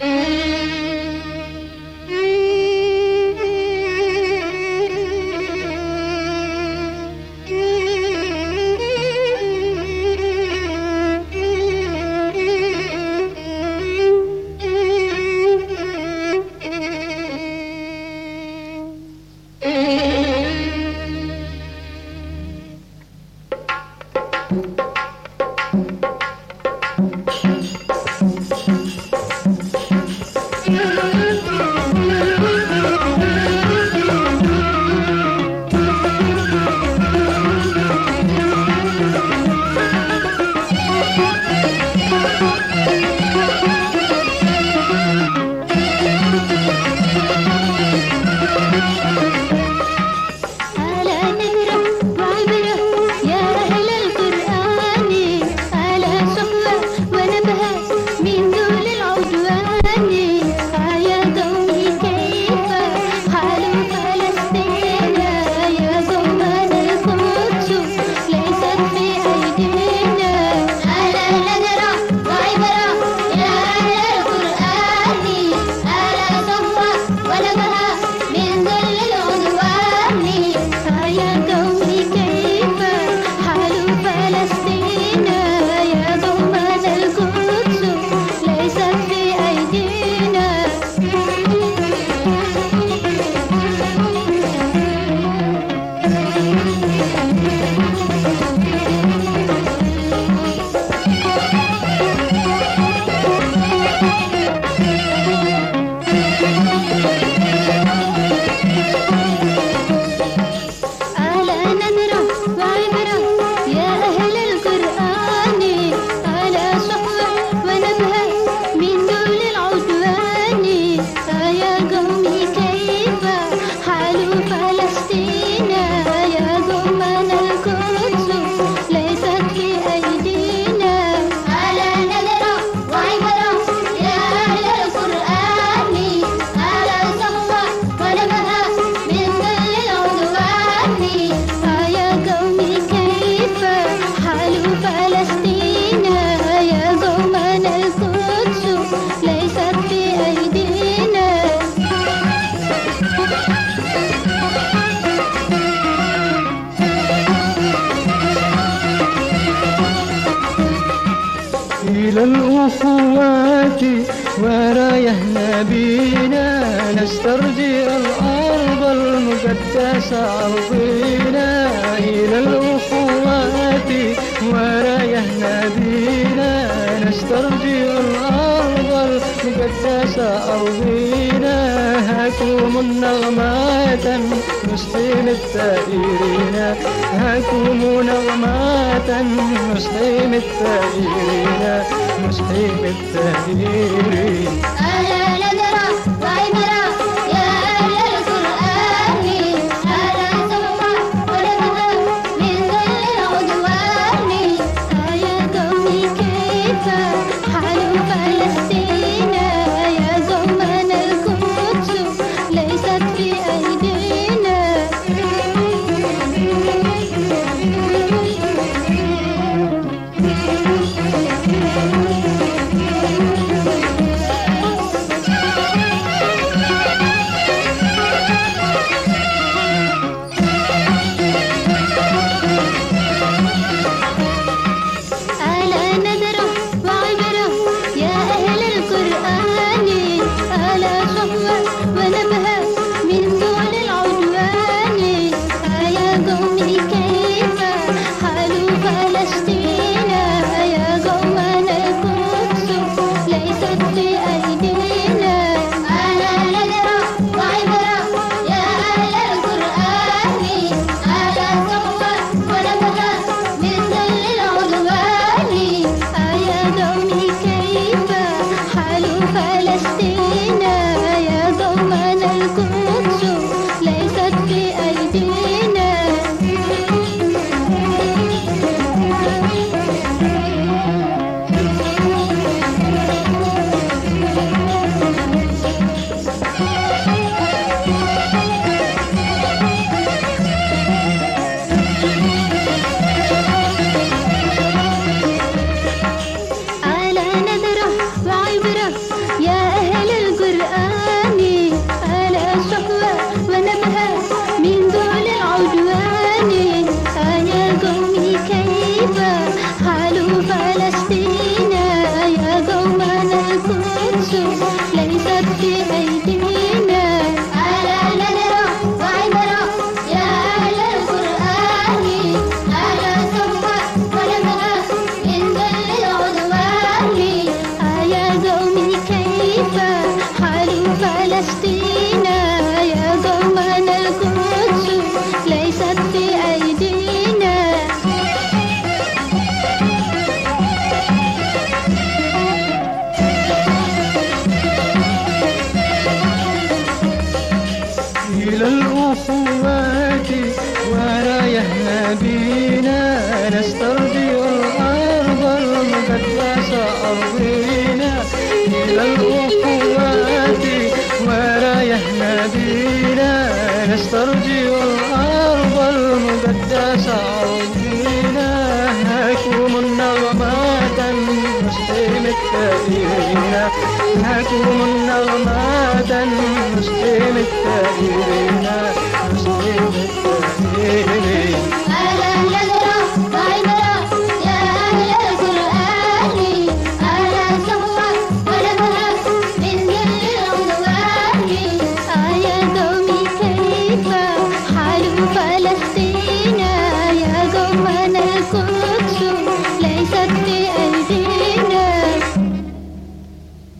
Mm-hmm. الأخوات ورايحنا بينا نسترجي الأرض المقدسة أرضينا. إلى الأخوات ورايحنا بينا نسترجي الأرض المقدسة أرضينا. هاكم النغمات نسقي للثائرين هاكم نغمات نسقي للثائرين مش حيب التهيري see. فلسطين يا قومنا القدس ليست في أيدينا. إلى الأخوات ورايحنا نسترجع نسترجع الأرض المقدسة أرضنا هاكم النغمات نسقي التأثيرنا هاكم النغمات نسقي التأثيرنا